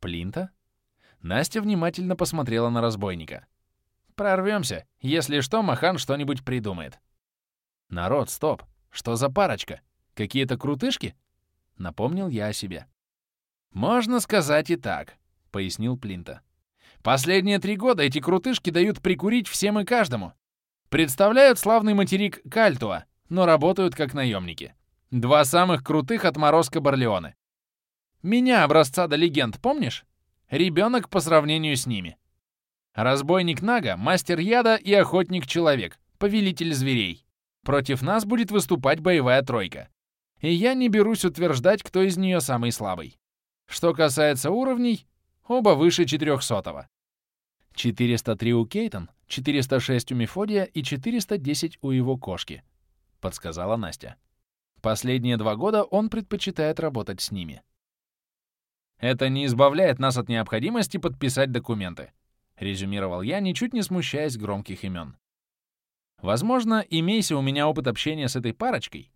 Плинта? Настя внимательно посмотрела на разбойника. Прорвемся. Если что, Махан что-нибудь придумает. Народ, стоп. Что за парочка? Какие-то крутышки? Напомнил я о себе. Можно сказать и так, пояснил Плинта. Последние три года эти крутышки дают прикурить всем и каждому. Представляют славный материк Кальтуа, но работают как наемники. Два самых крутых отморозка Барлеоны. Меня, образца до легенд, помнишь? Ребенок по сравнению с ними. Разбойник Нага, мастер яда и охотник-человек, повелитель зверей. Против нас будет выступать боевая тройка. И я не берусь утверждать, кто из нее самый слабый. Что касается уровней, оба выше 400-го. 403 у Кейтон, 406 у Мефодия и 410 у его кошки, подсказала Настя. Последние два года он предпочитает работать с ними. Это не избавляет нас от необходимости подписать документы, резюмировал я, ничуть не смущаясь громких имен. Возможно, имейся у меня опыт общения с этой парочкой,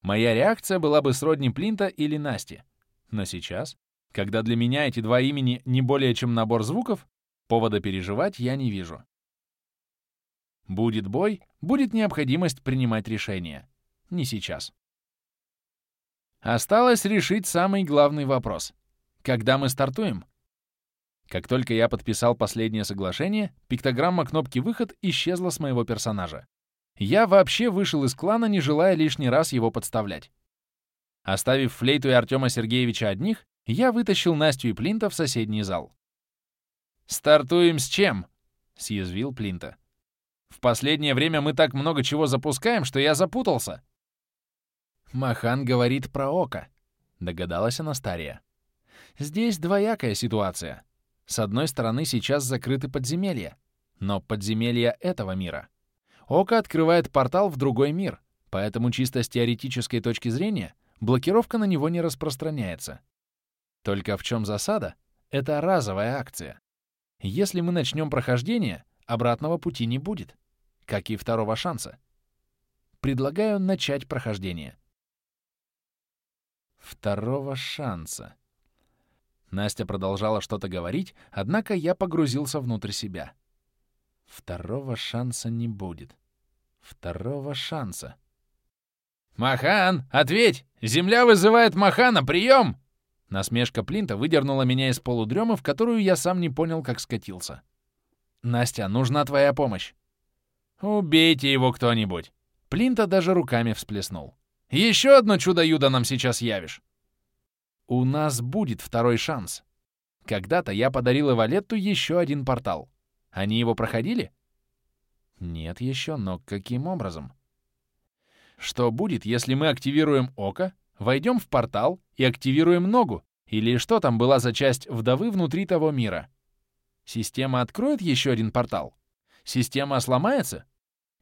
моя реакция была бы сродни Плинта или Насти. Но сейчас, когда для меня эти два имени не более чем набор звуков, повода переживать я не вижу. Будет бой, будет необходимость принимать решения. Не сейчас. Осталось решить самый главный вопрос. Когда мы стартуем? Как только я подписал последнее соглашение, пиктограмма кнопки «Выход» исчезла с моего персонажа. Я вообще вышел из клана, не желая лишний раз его подставлять. Оставив Флейту и Артема Сергеевича одних, я вытащил Настю и Плинта в соседний зал. «Стартуем с чем?» — съязвил Плинта. «В последнее время мы так много чего запускаем, что я запутался». «Махан говорит про око», — догадалась Анастария. «Здесь двоякая ситуация. С одной стороны, сейчас закрыты подземелья, но подземелья этого мира. Око открывает портал в другой мир, поэтому чисто с теоретической точки зрения блокировка на него не распространяется. Только в чем засада? Это разовая акция. Если мы начнем прохождение, обратного пути не будет, как и второго шанса. Предлагаю начать прохождение. Второго шанса. Настя продолжала что-то говорить, однако я погрузился внутрь себя. Второго шанса не будет. Второго шанса. «Махан, ответь! Земля вызывает Махана! Прием!» Насмешка Плинта выдернула меня из полудремы, в которую я сам не понял, как скатился. «Настя, нужна твоя помощь». «Убейте его кто-нибудь!» Плинта даже руками всплеснул. «Еще одно чудо-юдо нам сейчас явишь!» У нас будет второй шанс. Когда-то я подарил Эвалетту еще один портал. Они его проходили? Нет еще, но каким образом? Что будет, если мы активируем око, войдем в портал и активируем ногу? Или что там была за часть вдовы внутри того мира? Система откроет еще один портал? Система сломается?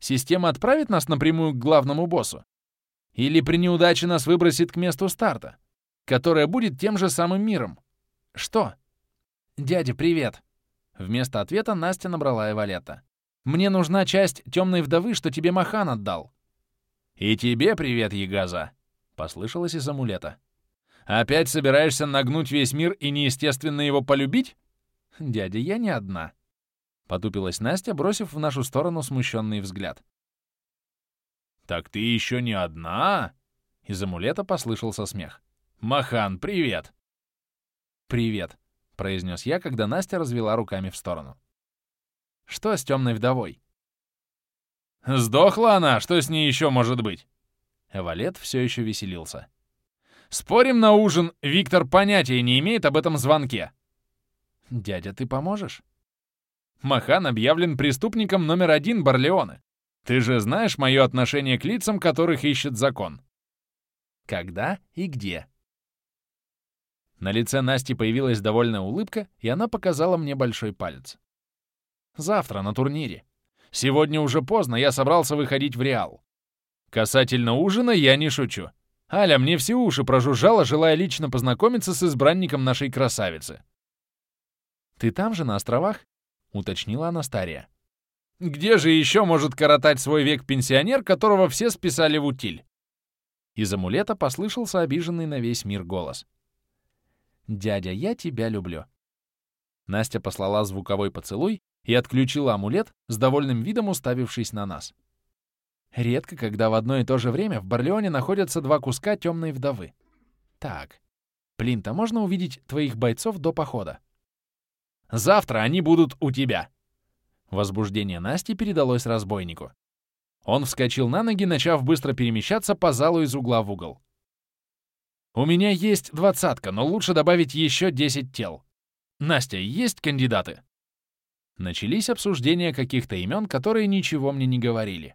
Система отправит нас напрямую к главному боссу? Или при неудаче нас выбросит к месту старта? Которая будет тем же самым миром. Что? Дядя, привет. Вместо ответа Настя набрала Эвалета. Мне нужна часть темной вдовы, что тебе Махан отдал. И тебе привет, Ягаза, послышалось из амулета. Опять собираешься нагнуть весь мир и неестественно его полюбить? Дядя, я не одна. Потупилась Настя, бросив в нашу сторону смущенный взгляд. «Так ты еще не одна?» Из амулета послышался смех. «Махан, привет!» «Привет», — произнес я, когда Настя развела руками в сторону. «Что с темной вдовой?» «Сдохла она, что с ней еще может быть?» Эвалет все еще веселился. «Спорим на ужин, Виктор понятия не имеет об этом звонке». «Дядя, ты поможешь?» Махан объявлен преступником номер один Барлеоны. Ты же знаешь мое отношение к лицам, которых ищет закон. Когда и где? На лице Насти появилась довольная улыбка, и она показала мне большой палец. «Завтра на турнире. Сегодня уже поздно, я собрался выходить в Реал. Касательно ужина я не шучу. Аля мне все уши прожужжала, желая лично познакомиться с избранником нашей красавицы». «Ты там же, на островах?» — уточнила Анастария. «Где же еще может коротать свой век пенсионер, которого все списали в утиль?» Из амулета послышался обиженный на весь мир голос. «Дядя, я тебя люблю. Настя послала звуковой поцелуй и отключила амулет, с довольным видом уставившись на нас. Редко, когда в одно и то же время в Барлеоне находятся два куска темной вдовы. Так, Плинта, можно увидеть твоих бойцов до похода? Завтра они будут у тебя. Возбуждение Насти передалось разбойнику. Он вскочил на ноги, начав быстро перемещаться по залу из угла в угол. «У меня есть двадцатка, но лучше добавить еще десять тел. Настя, есть кандидаты?» Начались обсуждения каких-то имен, которые ничего мне не говорили.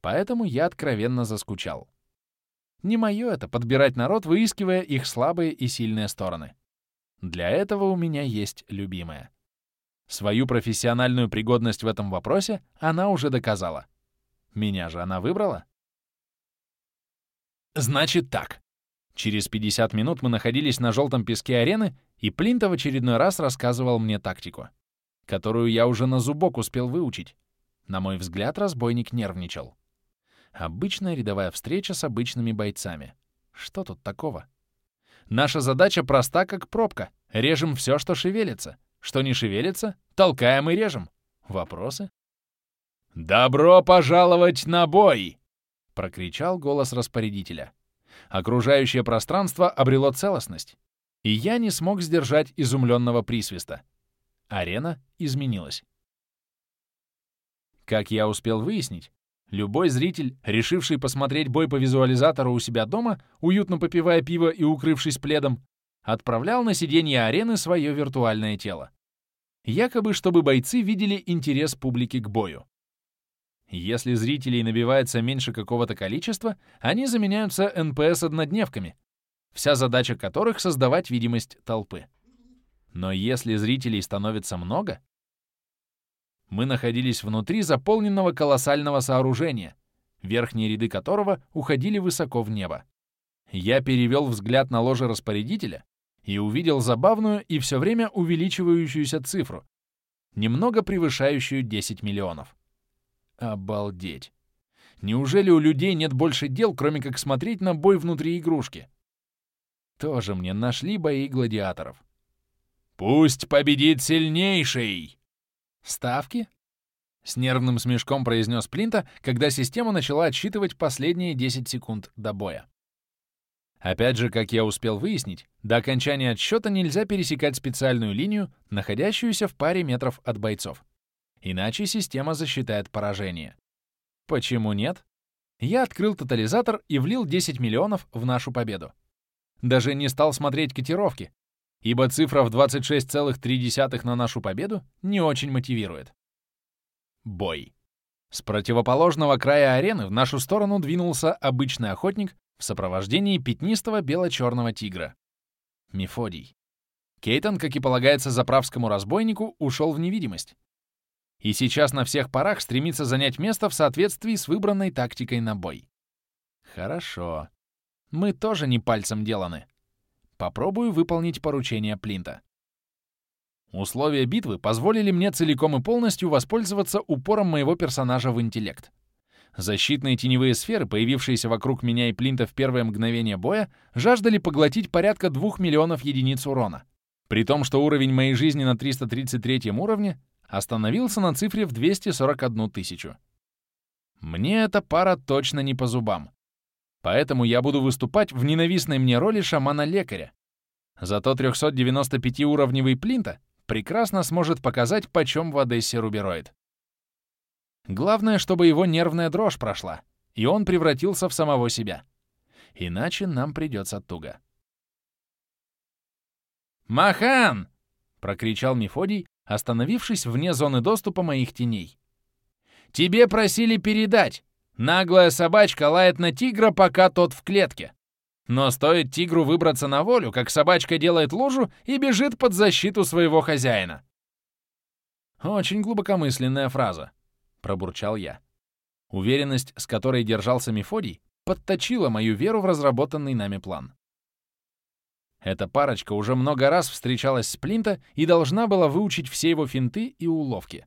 Поэтому я откровенно заскучал. Не мое это — подбирать народ, выискивая их слабые и сильные стороны. Для этого у меня есть любимая. Свою профессиональную пригодность в этом вопросе она уже доказала. Меня же она выбрала. Значит так. Через 50 минут мы находились на желтом песке арены, и Плинта в очередной раз рассказывал мне тактику, которую я уже на зубок успел выучить. На мой взгляд, разбойник нервничал. Обычная рядовая встреча с обычными бойцами. Что тут такого? Наша задача проста, как пробка. Режем все, что шевелится. Что не шевелится, толкаем и режем. Вопросы? «Добро пожаловать на бой!» — прокричал голос распорядителя. Окружающее пространство обрело целостность, и я не смог сдержать изумленного присвиста. Арена изменилась. Как я успел выяснить, Любой зритель, решивший посмотреть бой по визуализатору у себя дома, уютно попивая пиво и укрывшись пледом, отправлял на сиденье арены свое виртуальное тело. Якобы, чтобы бойцы видели интерес публики к бою. Если зрителей набивается меньше какого-то количества, они заменяются НПС-однодневками, вся задача которых — создавать видимость толпы. Но если зрителей становится много, мы находились внутри заполненного колоссального сооружения, верхние ряды которого уходили высоко в небо. Я перевел взгляд на ложе распорядителя и увидел забавную и все время увеличивающуюся цифру, немного превышающую 10 миллионов. Обалдеть! Неужели у людей нет больше дел, кроме как смотреть на бой внутри игрушки? Тоже мне нашли бои гладиаторов. «Пусть победит сильнейший!» «Ставки?» — с нервным смешком произнес Плинта, когда система начала отсчитывать последние 10 секунд до боя. Опять же, как я успел выяснить, до окончания отсчета нельзя пересекать специальную линию, находящуюся в паре метров от бойцов. Иначе система засчитает поражение. Почему нет? Я открыл тотализатор и влил 10 миллионов в нашу победу. Даже не стал смотреть котировки, ибо цифра в 26,3 на нашу победу не очень мотивирует. Бой. С противоположного края арены в нашу сторону двинулся обычный охотник в сопровождении пятнистого бело-черного тигра. Мефодий. Кейтон, как и полагается заправскому разбойнику, ушел в невидимость. И сейчас на всех парах стремится занять место в соответствии с выбранной тактикой на бой. Хорошо. Мы тоже не пальцем деланы. Попробую выполнить поручение Плинта. Условия битвы позволили мне целиком и полностью воспользоваться упором моего персонажа в интеллект. Защитные теневые сферы, появившиеся вокруг меня и Плинта в первое мгновение боя, жаждали поглотить порядка 2 миллионов единиц урона. При том, что уровень моей жизни на 333 уровне остановился на цифре в 241 тысячу. Мне эта пара точно не по зубам. Поэтому я буду выступать в ненавистной мне роли шамана-лекаря. Зато 395-уровневый Плинта прекрасно сможет показать, почем в Одессе рубероид. Главное, чтобы его нервная дрожь прошла, и он превратился в самого себя. Иначе нам придется туго. «Махан!» — прокричал Мефодий, остановившись вне зоны доступа моих теней. «Тебе просили передать! Наглая собачка лает на тигра, пока тот в клетке. Но стоит тигру выбраться на волю, как собачка делает лужу и бежит под защиту своего хозяина. «Очень глубокомысленная фраза», — пробурчал я. Уверенность, с которой держался Мефодий, подточила мою веру в разработанный нами план. Эта парочка уже много раз встречалась с Плинта и должна была выучить все его финты и уловки.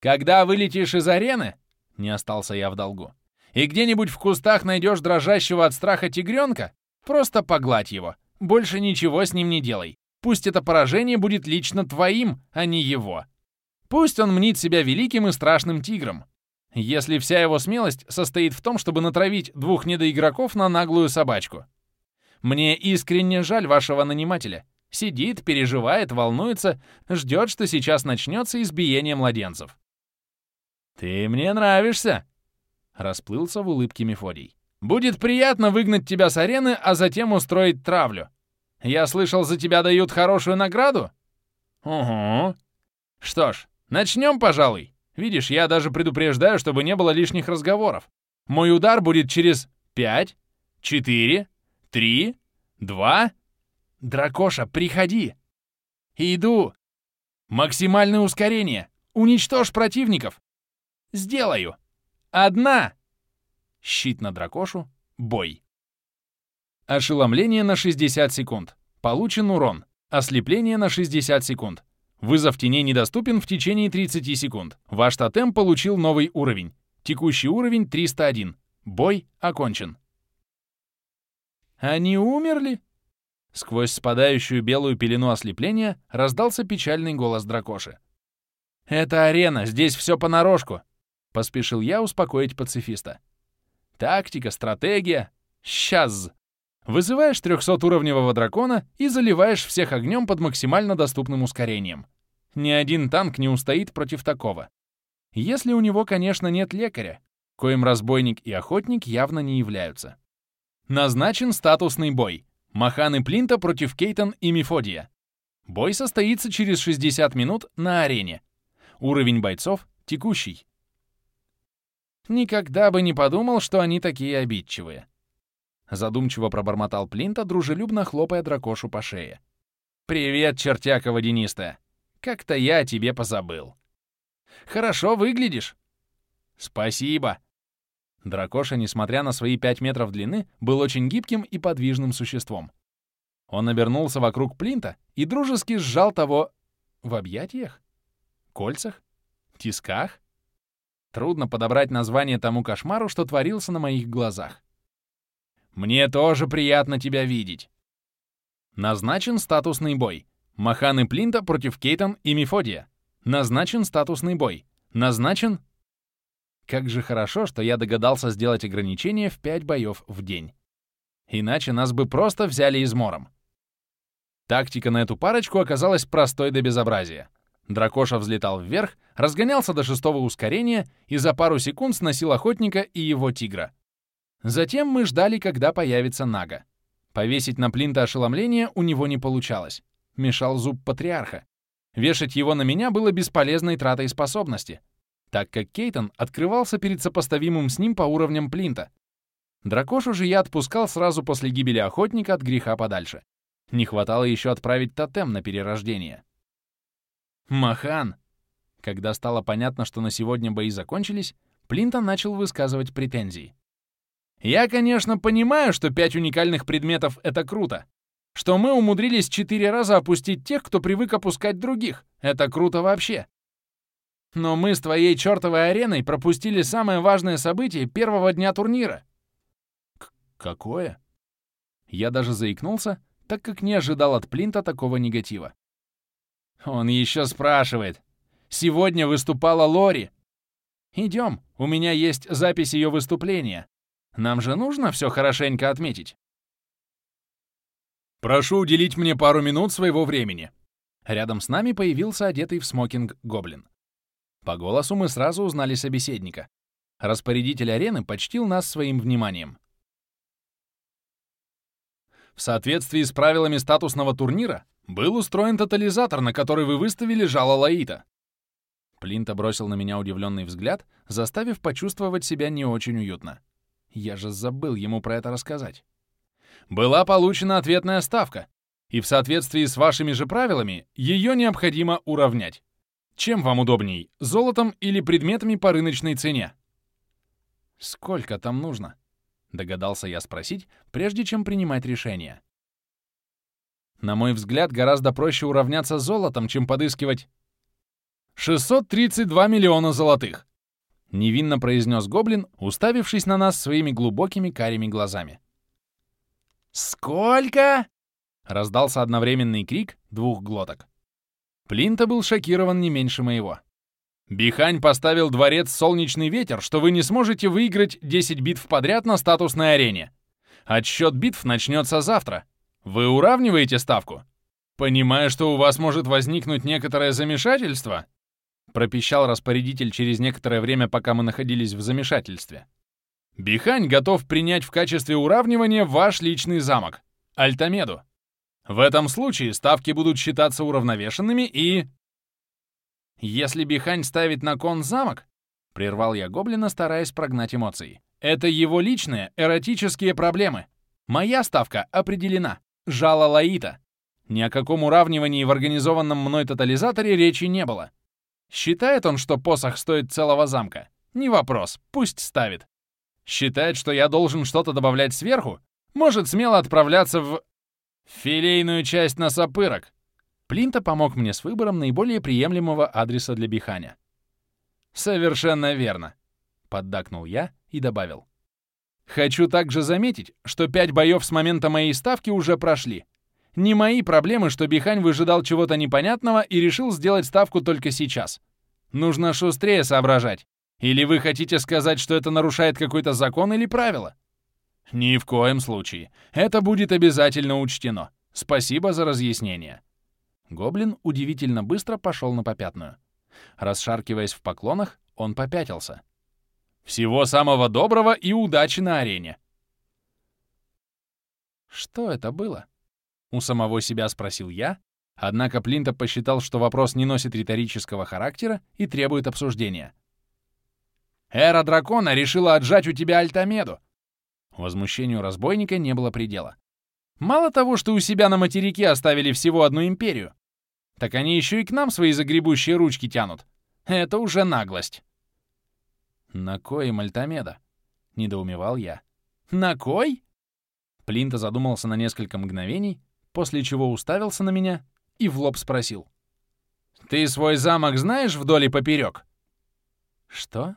«Когда вылетишь из арены, не остался я в долгу. И где-нибудь в кустах найдешь дрожащего от страха тигренка? Просто погладь его. Больше ничего с ним не делай. пусть это поражение будет лично твоим, а не его. Пусть он мнит себя великим и страшным тигром. Если вся его смелость состоит в том, чтобы натравить двух недоигроков на наглую собачку. Мне искренне жаль вашего нанимателя. Сидит, переживает, волнуется, ждет, что сейчас начнется избиение младенцев. «Ты мне нравишься!» — расплылся в улыбке Мефодий. «Будет приятно выгнать тебя с арены, а затем устроить травлю. Я слышал, за тебя дают хорошую награду?» «Угу. Что ж, начнем, пожалуй. Видишь, я даже предупреждаю, чтобы не было лишних разговоров. Мой удар будет через пять, четыре, три, два...» «Дракоша, приходи!» «Иду!» «Максимальное ускорение! Уничтожь противников!» «Сделаю!» «Одна!» Щит на дракошу. Бой. Ошеломление на 60 секунд. Получен урон. Ослепление на 60 секунд. Вызов теней недоступен в течение 30 секунд. Ваш тотем получил новый уровень. Текущий уровень 301. Бой окончен. Они умерли? Сквозь спадающую белую пелену ослепления раздался печальный голос дракоши. «Это арена, здесь все понарошку!» — поспешил я успокоить пацифиста. «Тактика, стратегия. Сейчас!» Вызываешь 300-уровневого дракона и заливаешь всех огнем под максимально доступным ускорением. Ни один танк не устоит против такого. Если у него, конечно, нет лекаря, коим разбойник и охотник явно не являются. Назначен статусный бой. Маханы Плинта против Кейтон и Мефодия. Бой состоится через 60 минут на арене. Уровень бойцов — текущий. Никогда бы не подумал, что они такие обидчивые. Задумчиво пробормотал Плинта, дружелюбно хлопая дракошу по шее. «Привет, чертяка водянистая! Как-то я о тебе позабыл. Хорошо выглядишь!» «Спасибо!» Дракоша, несмотря на свои пять метров длины, был очень гибким и подвижным существом. Он обернулся вокруг Плинта и дружески сжал того в объятиях, кольцах, тисках. Трудно подобрать название тому кошмару, что творился на моих глазах. «Мне тоже приятно тебя видеть!» Назначен статусный бой. Маханы Плинта против Кейтон и Мефодия. Назначен статусный бой. Назначен... Как же хорошо, что я догадался сделать ограничение в 5 боев в день. Иначе нас бы просто взяли измором. Тактика на эту парочку оказалась простой до безобразия. Дракоша взлетал вверх, разгонялся до шестого ускорения и за пару секунд сносил охотника и его тигра. Затем мы ждали, когда появится Нага. Повесить на плинта ошеломление у него не получалось. Мешал зуб патриарха. Вешать его на меня было бесполезной тратой способности, так как Кейтон открывался перед сопоставимым с ним по уровням плинта. Дракошу же я отпускал сразу после гибели охотника от греха подальше. Не хватало еще отправить тотем на перерождение. «Махан!» Когда стало понятно, что на сегодня бои закончились, Плинтон начал высказывать претензии. «Я, конечно, понимаю, что пять уникальных предметов — это круто. Что мы умудрились четыре раза опустить тех, кто привык опускать других. Это круто вообще. Но мы с твоей чертовой ареной пропустили самое важное событие первого дня турнира». К «Какое?» Я даже заикнулся, так как не ожидал от Плинта такого негатива. Он еще спрашивает. Сегодня выступала Лори. Идем, у меня есть запись ее выступления. Нам же нужно все хорошенько отметить. Прошу уделить мне пару минут своего времени. Рядом с нами появился одетый в смокинг гоблин. По голосу мы сразу узнали собеседника. Распорядитель арены почтил нас своим вниманием. В соответствии с правилами статусного турнира был устроен тотализатор, на который вы выставили жало Лаита. Плинта бросил на меня удивленный взгляд, заставив почувствовать себя не очень уютно. Я же забыл ему про это рассказать. Была получена ответная ставка, и в соответствии с вашими же правилами ее необходимо уравнять. Чем вам удобней, золотом или предметами по рыночной цене? Сколько там нужно? Догадался я спросить, прежде чем принимать решение. На мой взгляд, гораздо проще уравняться золотом, чем подыскивать... 632 миллиона золотых! Невинно произнес гоблин, уставившись на нас своими глубокими карими глазами. «Сколько?» Раздался одновременный крик двух глоток. Плинта был шокирован не меньше моего. Бихань поставил дворец «Солнечный ветер», что вы не сможете выиграть 10 битв подряд на статусной арене. Отсчет битв начнется завтра. Вы уравниваете ставку? Понимая, что у вас может возникнуть некоторое замешательство, пропищал распорядитель через некоторое время, пока мы находились в замешательстве. Бихань готов принять в качестве уравнивания ваш личный замок, Альтамеду. В этом случае ставки будут считаться уравновешенными и... Если Бихань ставит на кон замок, прервал я гоблина, стараясь прогнать эмоции. Это его личные эротические проблемы. Моя ставка определена. Жало Лаита. Ни о каком уравнивании в организованном мной тотализаторе речи не было. Считает он, что посох стоит целого замка? Не вопрос, пусть ставит. Считает, что я должен что-то добавлять сверху? Может смело отправляться в... Филейную часть на сапырок. Плинта помог мне с выбором наиболее приемлемого адреса для Биханя. «Совершенно верно», — поддакнул я и добавил. «Хочу также заметить, что пять боев с момента моей ставки уже прошли. Не мои проблемы, что Бихань выжидал чего-то непонятного и решил сделать ставку только сейчас. Нужно шустрее соображать. Или вы хотите сказать, что это нарушает какой-то закон или правило?» «Ни в коем случае. Это будет обязательно учтено. Спасибо за разъяснение». Гоблин удивительно быстро пошел на попятную. Расшаркиваясь в поклонах, он попятился. «Всего самого доброго и удачи на арене!» «Что это было?» У самого себя спросил я, однако Плинта посчитал, что вопрос не носит риторического характера и требует обсуждения. «Эра дракона решила отжать у тебя Альтамеду!» Возмущению разбойника не было предела. «Мало того, что у себя на материке оставили всего одну империю, так они еще и к нам свои загребущие ручки тянут. Это уже наглость!» «На кой им Альтамеда?» — недоумевал я. «На кой?» Плинта задумался на несколько мгновений, после чего уставился на меня и в лоб спросил. «Ты свой замок знаешь вдоль и поперек?» «Что?»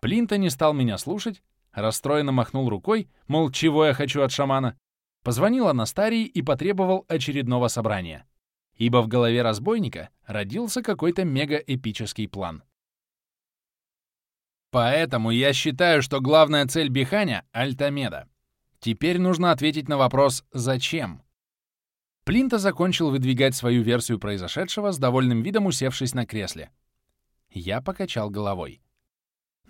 Плинта не стал меня слушать, расстроенно махнул рукой, мол, чего я хочу от шамана, позвонил Анастарии и потребовал очередного собрания, ибо в голове разбойника родился какой-то мега-эпический план. Поэтому я считаю, что главная цель Биханя — Альтамеда. Теперь нужно ответить на вопрос «Зачем?». Плинта закончил выдвигать свою версию произошедшего с довольным видом усевшись на кресле. Я покачал головой.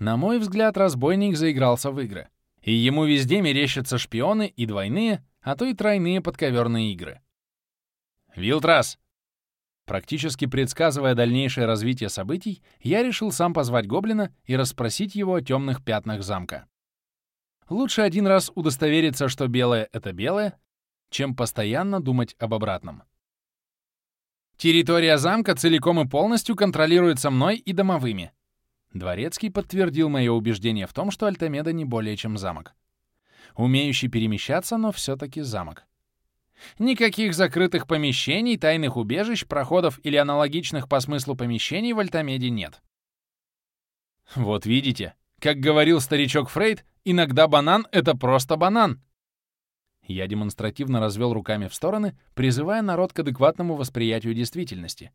На мой взгляд, разбойник заигрался в игры. И ему везде мерещатся шпионы и двойные, а то и тройные подковерные игры. «Вилтрас!» Практически предсказывая дальнейшее развитие событий, я решил сам позвать гоблина и расспросить его о темных пятнах замка. Лучше один раз удостовериться, что белое — это белое, чем постоянно думать об обратном. Территория замка целиком и полностью контролируется мной и домовыми. Дворецкий подтвердил мое убеждение в том, что Альтамеда не более чем замок. Умеющий перемещаться, но все-таки замок. Никаких закрытых помещений, тайных убежищ, проходов или аналогичных по смыслу помещений в Альтамеде нет. Вот видите, как говорил старичок Фрейд, иногда банан — это просто банан. Я демонстративно развел руками в стороны, призывая народ к адекватному восприятию действительности.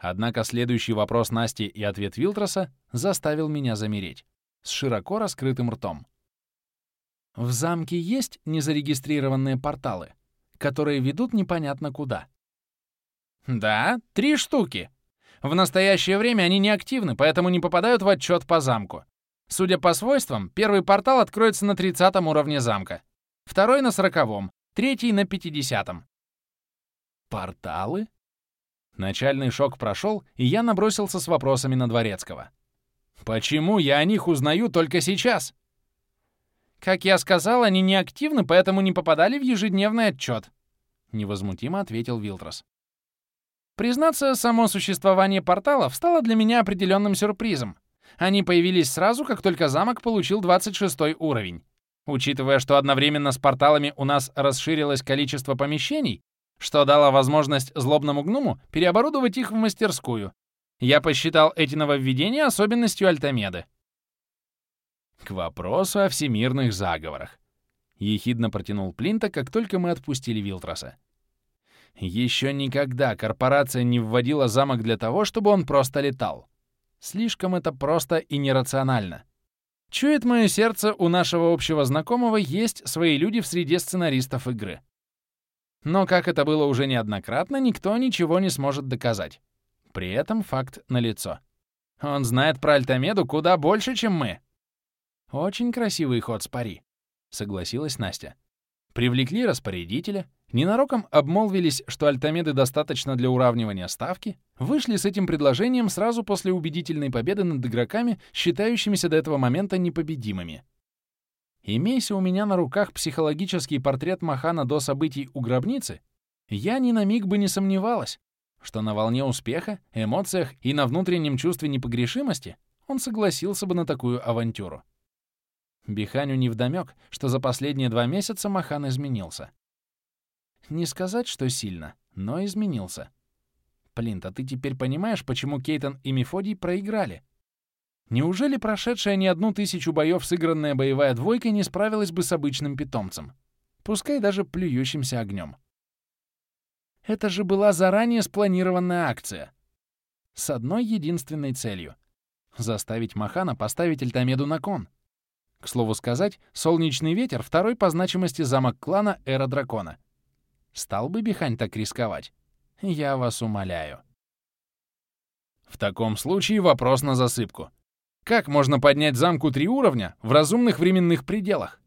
Однако следующий вопрос Насти и ответ Вилтроса заставил меня замереть, с широко раскрытым ртом. В замке есть незарегистрированные порталы, которые ведут непонятно куда. Да, три штуки. В настоящее время они неактивны, поэтому не попадают в отчет по замку. Судя по свойствам, первый портал откроется на 30 уровне замка, второй на 40 третий на 50 -м. Порталы? Начальный шок прошел, и я набросился с вопросами на Дворецкого. «Почему я о них узнаю только сейчас?» «Как я сказал, они неактивны, поэтому не попадали в ежедневный отчет», — невозмутимо ответил Вилтрос. Признаться, само существование порталов стало для меня определенным сюрпризом. Они появились сразу, как только замок получил 26 уровень. Учитывая, что одновременно с порталами у нас расширилось количество помещений, что дало возможность злобному гному переоборудовать их в мастерскую, я посчитал эти нововведения особенностью Альтамеды. К вопросу о всемирных заговорах. Ехидно протянул Плинта, как только мы отпустили Вилтроса. Еще никогда корпорация не вводила замок для того, чтобы он просто летал. Слишком это просто и нерационально. Чует мое сердце, у нашего общего знакомого есть свои люди в среде сценаристов игры. Но, как это было уже неоднократно, никто ничего не сможет доказать. При этом факт налицо. Он знает про Альтамеду куда больше, чем мы. Очень красивый ход с пари, согласилась Настя. Привлекли распорядителя, ненароком обмолвились, что Альтамеды достаточно для уравнивания ставки, вышли с этим предложением сразу после убедительной победы над игроками, считающимися до этого момента непобедимыми. Имейся у меня на руках психологический портрет Махана до событий у гробницы, я ни на миг бы не сомневалась, что на волне успеха, эмоциях и на внутреннем чувстве непогрешимости он согласился бы на такую авантюру. Биханю невдомёк, что за последние два месяца Махан изменился. Не сказать, что сильно, но изменился. Плинт, а ты теперь понимаешь, почему Кейтон и Мефодий проиграли? Неужели прошедшая не одну тысячу боев сыгранная боевая двойка не справилась бы с обычным питомцем? Пускай даже плюющимся огнем. Это же была заранее спланированная акция. С одной единственной целью — заставить Махана поставить Альтамеду на кон. К слову сказать, Солнечный ветер — второй по значимости замок клана Эра Дракона. Стал бы Бихань так рисковать? Я вас умоляю. В таком случае вопрос на засыпку. Как можно поднять замку три уровня в разумных временных пределах?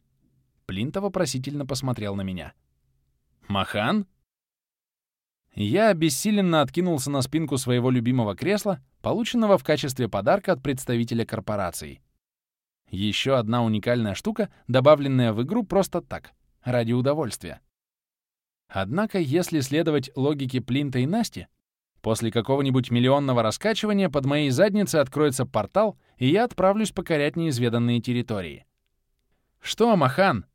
Плинта вопросительно посмотрел на меня. «Махан?» Я обессиленно откинулся на спинку своего любимого кресла, полученного в качестве подарка от представителя корпорации. Еще одна уникальная штука, добавленная в игру просто так, ради удовольствия. Однако, если следовать логике Плинта и Насти, после какого-нибудь миллионного раскачивания под моей задницей откроется портал, и я отправлюсь покорять неизведанные территории. Что, Махан?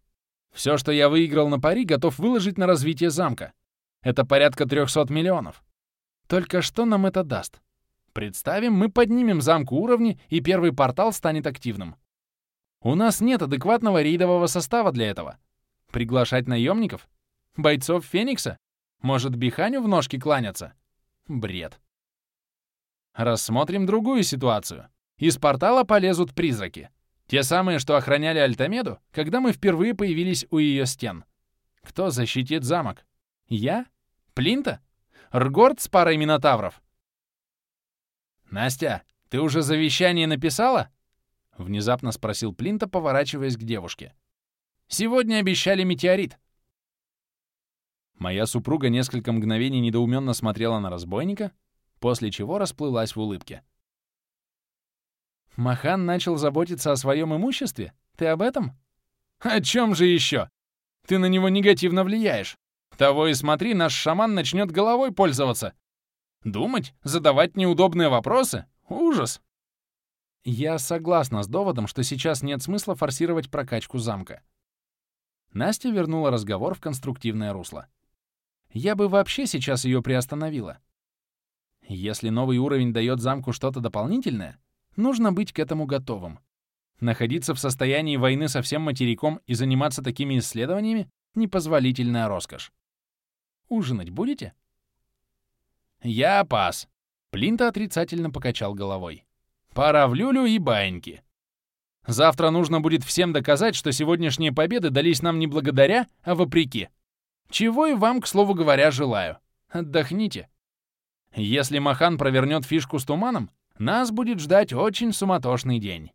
Все, что я выиграл на пари, готов выложить на развитие замка. Это порядка 300 миллионов. Только что нам это даст? Представим, мы поднимем замку уровни, и первый портал станет активным. У нас нет адекватного рейдового состава для этого. Приглашать наемников? Бойцов Феникса? Может, Биханю в ножки кланяться? Бред. Рассмотрим другую ситуацию. Из портала полезут призраки. Те самые, что охраняли Альтамеду, когда мы впервые появились у ее стен. Кто защитит замок? Я? Плинта? Ргорд с парой минотавров? «Настя, ты уже завещание написала?» — внезапно спросил Плинта, поворачиваясь к девушке. «Сегодня обещали метеорит». Моя супруга несколько мгновений недоуменно смотрела на разбойника, после чего расплылась в улыбке. «Махан начал заботиться о своем имуществе? Ты об этом?» «О чем же еще? Ты на него негативно влияешь. Того и смотри, наш шаман начнет головой пользоваться. Думать, задавать неудобные вопросы — ужас!» Я согласна с доводом, что сейчас нет смысла форсировать прокачку замка. Настя вернула разговор в конструктивное русло. Я бы вообще сейчас ее приостановила. Если новый уровень дает замку что-то дополнительное, нужно быть к этому готовым. Находиться в состоянии войны со всем материком и заниматься такими исследованиями — непозволительная роскошь. Ужинать будете? Я пас. Плинта отрицательно покачал головой. Пора в люлю и баиньки. Завтра нужно будет всем доказать, что сегодняшние победы дались нам не благодаря, а вопреки. Чего и вам, к слову говоря, желаю. Отдохните. Если Махан провернет фишку с туманом, нас будет ждать очень суматошный день.